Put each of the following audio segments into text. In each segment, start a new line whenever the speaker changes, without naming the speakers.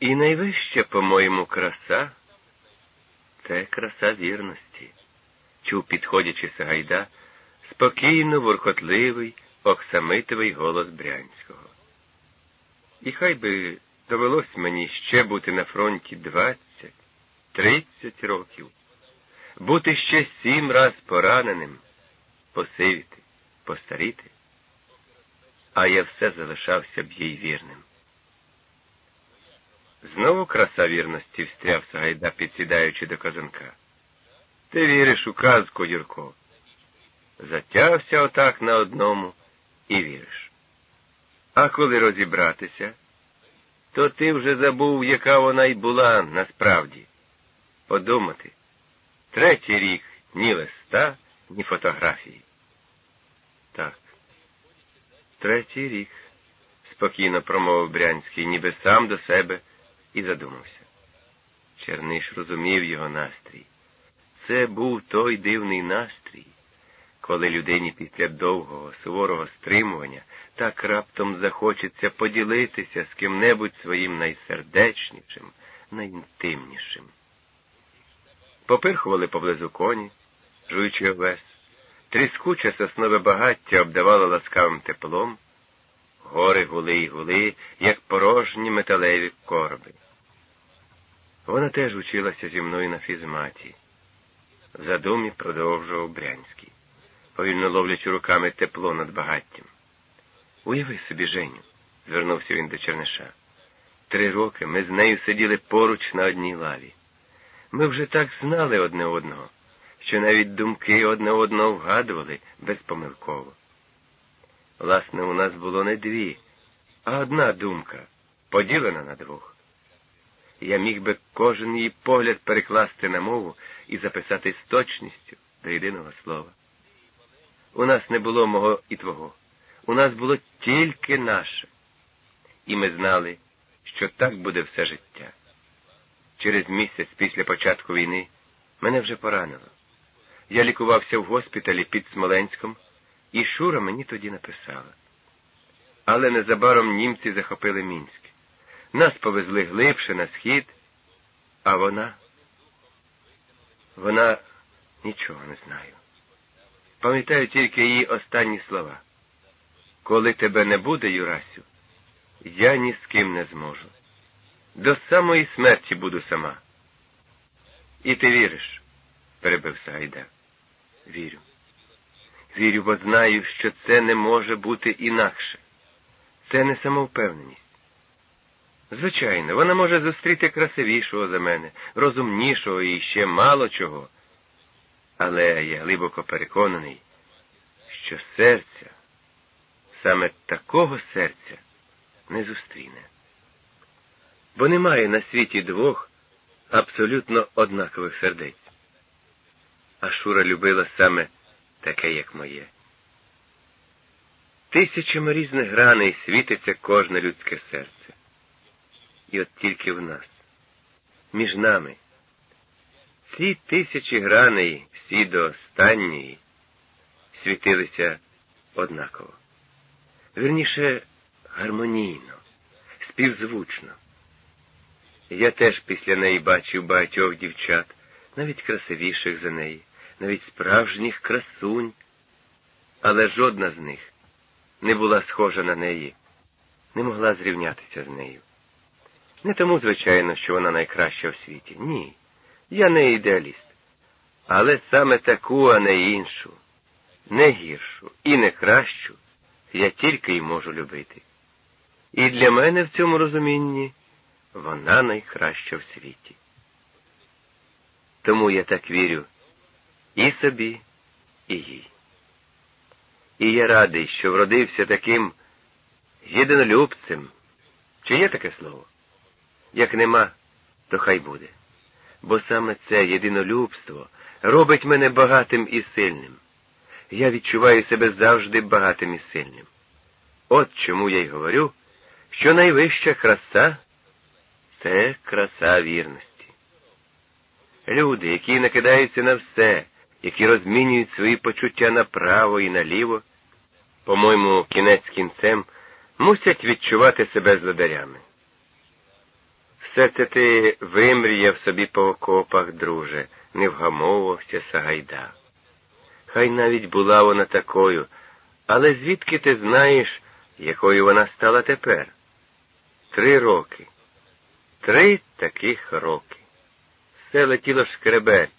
І найвища, по-моєму, краса це краса вірності, чув, підходячи Сагайда, спокійно воркотливий, оксамитовий голос Брянського. І хай би довелось мені ще бути на фронті двадцять, тридцять років, бути ще сім раз пораненим, посивіти, постаріти, а я все залишався б їй вірним. Знову краса вірності встряв Сагайда, підсідаючи до казанка. Ти віриш у казку, Юрко. Затявся отак на одному і віриш. А коли розібратися, то ти вже забув, яка вона й була насправді. Подумати. Третій рік ні листа, ні фотографії. Так. Третій рік, спокійно промовив Брянський, ніби сам до себе і задумався. Черниш розумів його настрій. Це був той дивний настрій, коли людині після довгого, суворого стримування так раптом захочеться поділитися з ким-небудь своїм найсердечнішим, найінтимнішим. Попирхували поблизу коні, жуючи овес, тріскуче соснове багаття обдавало ласкавим теплом, гори гули й гули, як порожні металеві короби. Вона теж училася зі мною на фізматі. В задумі продовжував Брянський, повільно ловлячи руками тепло над багаттям. Уяви собі, Женю, звернувся він до Черниша. Три роки ми з нею сиділи поруч на одній лаві. Ми вже так знали одне одного, що навіть думки одне одного вгадували безпомилково. Власне, у нас було не дві, а одна думка, поділена на двох. Я міг би кожен її погляд перекласти на мову і записати з точністю до єдиного слова. У нас не було мого і твого, у нас було тільки наше. І ми знали, що так буде все життя. Через місяць після початку війни мене вже поранило. Я лікувався в госпіталі під Смоленськом, і Шура мені тоді написала. Але незабаром німці захопили Мінськ. Нас повезли глибше на схід, а вона, вона нічого не знаю. Пам'ятаю тільки її останні слова. Коли тебе не буде, Юрасю, я ні з ким не зможу. До самої смерті буду сама. І ти віриш, перебив Сагайда. Вірю. Вірю, бо знаю, що це не може бути інакше. Це не самовпевненість. Звичайно, вона може зустріти красивішого за мене, розумнішого і ще мало чого. Але я глибоко переконаний, що серця, саме такого серця, не зустріне. Бо немає на світі двох абсолютно однакових сердець. А Шура любила саме таке, як моє. Тисячами різних граней світиться кожне людське серце. І от тільки в нас, між нами, ці тисячі граней, всі до останньої, світилися однаково. Вірніше, гармонійно, співзвучно. Я теж після неї бачив багатьох дівчат, навіть красивіших за неї, навіть справжніх красунь, але жодна з них не була схожа на неї, не могла зрівнятися з нею. Не тому, звичайно, що вона найкраща в світі. Ні. Я не ідеаліст. Але саме таку, а не іншу, не гіршу і не кращу я тільки й можу любити. І для мене в цьому розумінні вона найкраща в світі. Тому я так вірю і собі, і їй. І я радий, що вродився таким єдинолюбцем. Чи є таке слово? Як нема, то хай буде. Бо саме це єдинолюбство робить мене багатим і сильним. Я відчуваю себе завжди багатим і сильним. От чому я й говорю, що найвища краса це краса вірності. Люди, які накидаються на все, які розмінюють свої почуття направо і наліво, по-моєму, кінець кінцем, мусять відчувати себе зладарями Все це ти вимріяв собі по окопах, друже, не вгамовувався Сагайда. Хай навіть була вона такою, але звідки ти знаєш, якою вона стала тепер? Три роки. Три таких роки. Все летіло шкребець,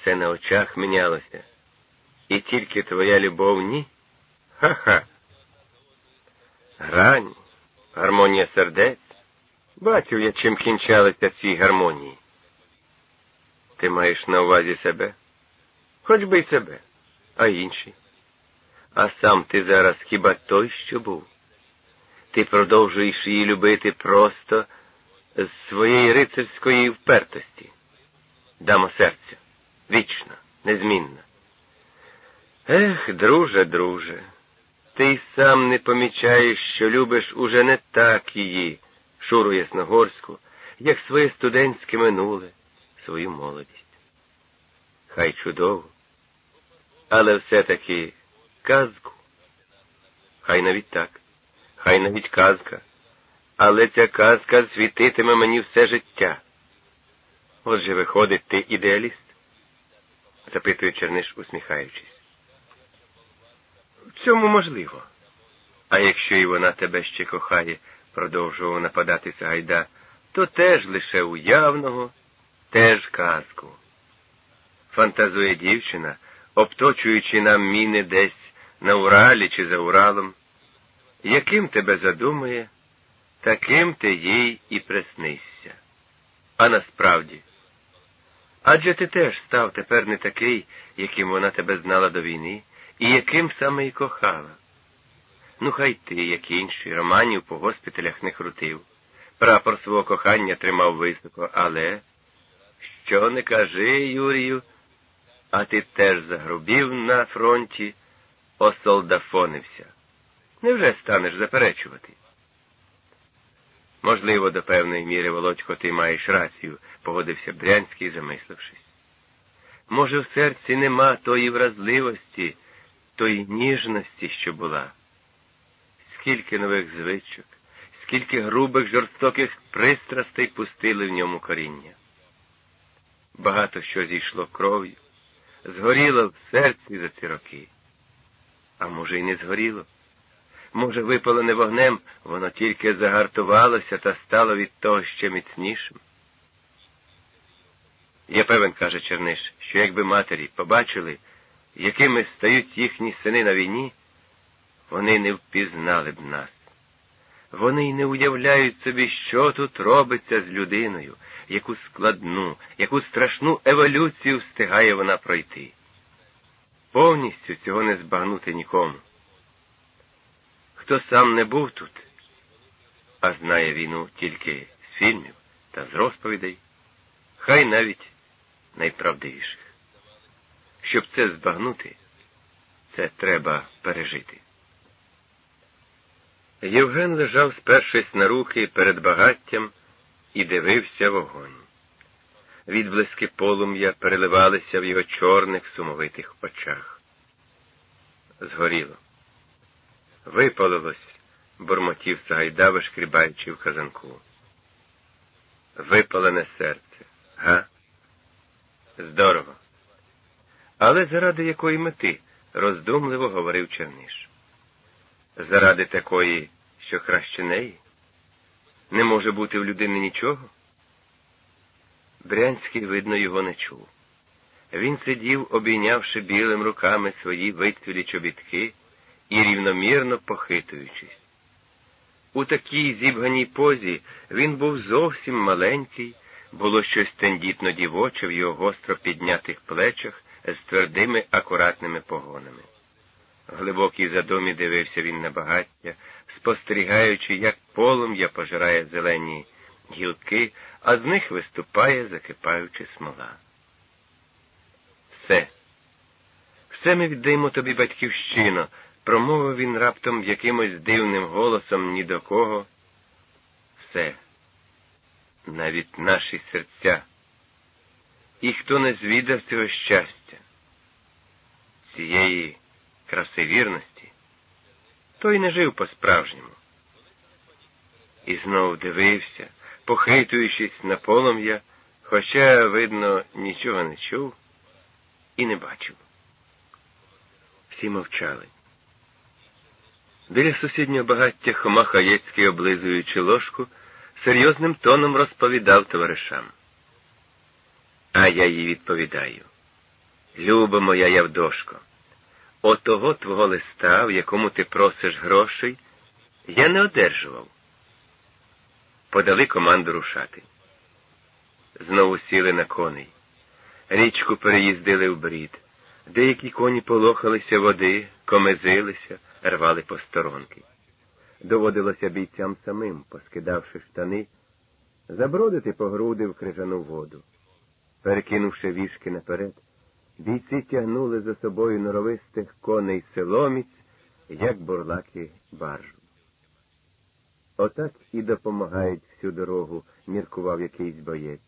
все на очах мінялося. І тільки твоя любов ні? Ха-ха. Грань, гармонія сердець. Бачив я, чим кінчалися ці гармонії. Ти маєш на увазі себе? Хоч би й себе, а інші. А сам ти зараз хіба той, що був? Ти продовжуєш її любити просто з своєї рицарської впертості. Дамо серця, вічна, незмінна. Ех, друже, друже, ти й сам не помічаєш, що любиш уже не так її, Шуру Ясногорську, як своє студентське минуле, свою молодість. Хай чудово, але все-таки казку. Хай навіть так, хай навіть казка, але ця казка світитиме мені все життя. Отже, виходить, ти ідеаліст? запитує Черниш, усміхаючись. В цьому можливо. А якщо і вона тебе ще кохає, продовжував нападати Сагайда, то теж лише уявного, теж казку. Фантазує дівчина, обточуючи нам міни десь на Уралі чи за Уралом, яким тебе задумає, таким ти їй і приснишся. А насправді, адже ти теж став тепер не такий, яким вона тебе знала до війни, і яким саме й кохала. Ну, хай ти, як інші, романів по госпіталях не крутив. Прапор свого кохання тримав високо, але що не кажи, Юрію, а ти теж загрубів на фронті, осолдафонився. Невже станеш заперечувати? Можливо, до певної міри, Володько, ти маєш рацію, погодився Брянський, замислившись. Може, в серці нема тої вразливості, тої ніжності, що була. Скільки нових звичок, скільки грубих жорстоких пристрастей пустили в ньому коріння. Багато що зійшло кров'ю, згоріло в серці за ці роки. А може, й не згоріло. Може, випалене вогнем, воно тільки загартувалося та стало від того ще міцнішим. Я певен, каже Черниш, що якби матері побачили, якими стають їхні сини на війні, вони не впізнали б нас. Вони й не уявляють собі, що тут робиться з людиною, яку складну, яку страшну еволюцію встигає вона пройти. Повністю цього не збагнути нікому. Хто сам не був тут, а знає війну тільки з фільмів та з розповідей, хай навіть найправдивіших. Щоб це збагнути, це треба пережити. Євген лежав, спершись на руки перед багаттям, і дивився вогонь. Відблиски полум'я переливалися в його чорних сумовитих очах. Згоріло. Випалилось, бурмотів Сагайда, вишкрібаючи в казанку. Випалене серце, га? Здорово. Але заради якої мети, роздумливо говорив Черниш. Заради такої, що краще неї? Не може бути в людини нічого? Брянський, видно, його не чув. Він сидів, обійнявши білим руками свої витвілі чобітки і рівномірно похитуючись. У такій зібганій позі він був зовсім маленький, було щось тендітно дівоче в його гостро піднятих плечах з твердими акуратними погонами. Глибокій задумі дивився він на багаття, спостерігаючи, як полум'я пожирає зелені гілки, а з них виступає, закипаючи смола. Все, все ми віддаємо тобі, батьківщино, промовив він раптом якимось дивним голосом ні до кого. Все, навіть наші серця. І хто не звідав цього щастя, цієї краси вірності, той не жив по-справжньому. І знову дивився, похитуючись на полум'я, хоча, видно, нічого не чув і не бачив. Всі мовчали. Біля сусіднього багаття Хома Хаєцький, облизуючи ложку, серйозним тоном розповідав товаришам. А я їй відповідаю. Люба моя Явдошко, отого твого листа, в якому ти просиш грошей, я не одержував. Подали команду рушати. Знову сіли на коней. Річку переїздили в брід. Деякі коні полохалися води, комезилися, рвали посторонки. Доводилося бійцям самим, поскидавши штани, забродити по груди в крижану воду. Перекинувши вішки наперед, бійці тягнули за собою норовистих коней селоміць, як бурлаки баржу. Отак і допомагають всю дорогу, міркував якийсь боєць.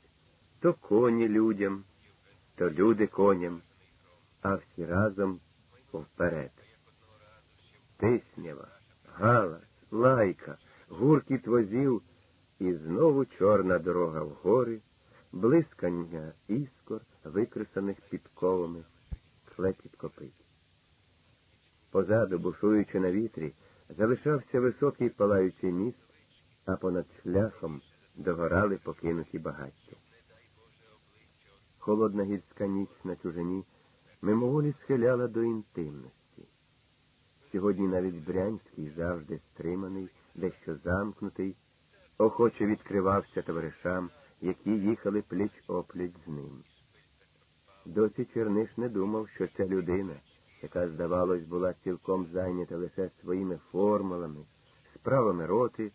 То коні людям, то люди коням, а всі разом вперед. Тиснява, галас, лайка, гуркіт возів, і знову чорна дорога вгори, блискання іскор, викресаних підковами, клепіт копит. Позаду, бушуючи на вітрі, залишався високий палаючий міст, а понад шляхом догорали покинуті багаття. Холодна гірська ніч на чужині мимоволі схиляла до інтимності. Сьогодні навіть Брянський, завжди стриманий, дещо замкнутий, охоче відкривався товаришам, які їхали пліч опліч з ним. Досі Черниш не думав, що ця людина, яка, здавалось, була цілком зайнята лише своїми формулами, справами роти,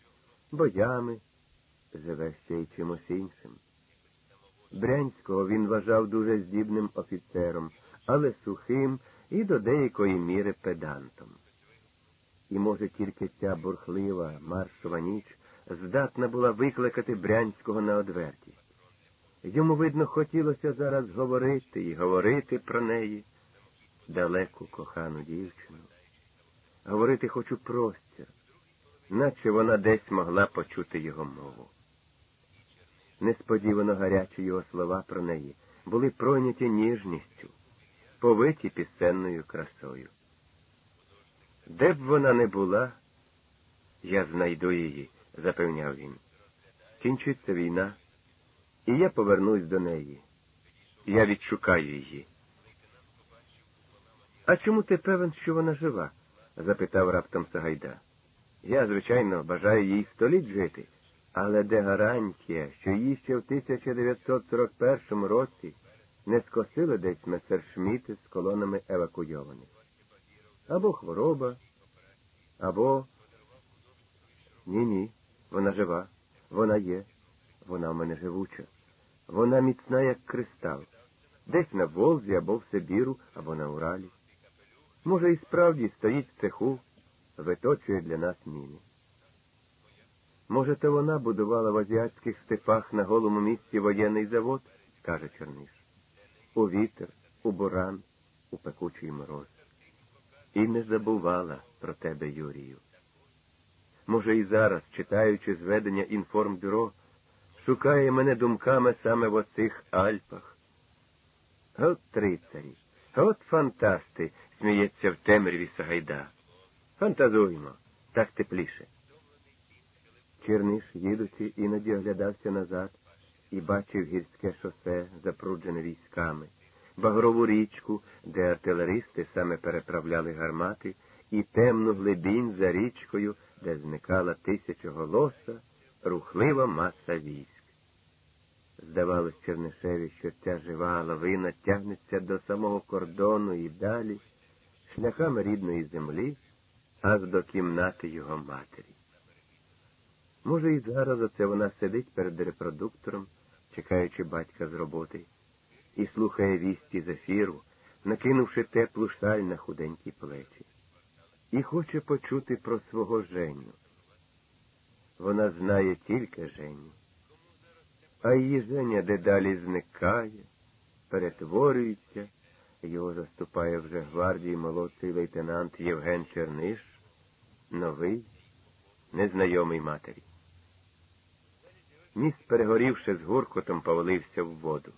боями, живе ще й чимось іншим. Брянського він вважав дуже здібним офіцером, але сухим і до деякої міри педантом. І, може, тільки ця бурхлива маршова ніч здатна була викликати Брянського на одвертість. Йому, видно, хотілося зараз говорити і говорити про неї, далеку кохану дівчину. Говорити хочу простір, наче вона десь могла почути його мову. Несподівано гарячі його слова про неї були пройняті ніжністю, повиті пісенною красою. Де б вона не була, я знайду її, запевняв він. Кінчиться війна, і я повернусь до неї. Я відшукаю її. А чому ти певен, що вона жива? запитав раптом Сагайда. Я, звичайно, бажаю їй століть жити, але де гарантія, що її ще в 1941 році не скосили десь месершміти з колонами евакуйованих? Або хвороба, або. Ні, ні, вона жива, вона є, вона в мене живуча, вона міцна, як кристал, десь на Волзі або в Сибіру, або на Уралі. Може, і справді стоїть в цеху, виточує для нас міни. Може, то вона будувала в азіатських степах на голому місці воєнний завод, каже Черниш. У вітер, у буран, у пекучий мороз. І не забувала про тебе, Юрію. Може, і зараз, читаючи зведення інформбюро, шукає мене думками саме в оцих Альпах. От трицарі, от фантасти, сміється в темряві Сагайда. Фантазуймо, так тепліше. Черниш, їдучи, іноді оглядався назад і бачив гірське шосе, запруджене військами, багрову річку, де артилеристи саме переправляли гармати, і темну глибінь за річкою, де зникала тисячоголоса, рухлива маса військ. Здавалось Чернишеві, що ця жива лавина тягнеться до самого кордону і далі, шляхами рідної землі, аж до кімнати його матері. Може, і зараз оце вона сидить перед репродуктором, чекаючи батька з роботи, і слухає вісті з ефіру, накинувши теплу шаль на худенькі плечі, і хоче почути про свого Женю. Вона знає тільки Женю, а її Женя дедалі зникає, перетворюється, його заступає вже гвардії молодший лейтенант Євген Черниш, новий, незнайомий матері. міст, перегорівши з гуркотом, повалився в воду.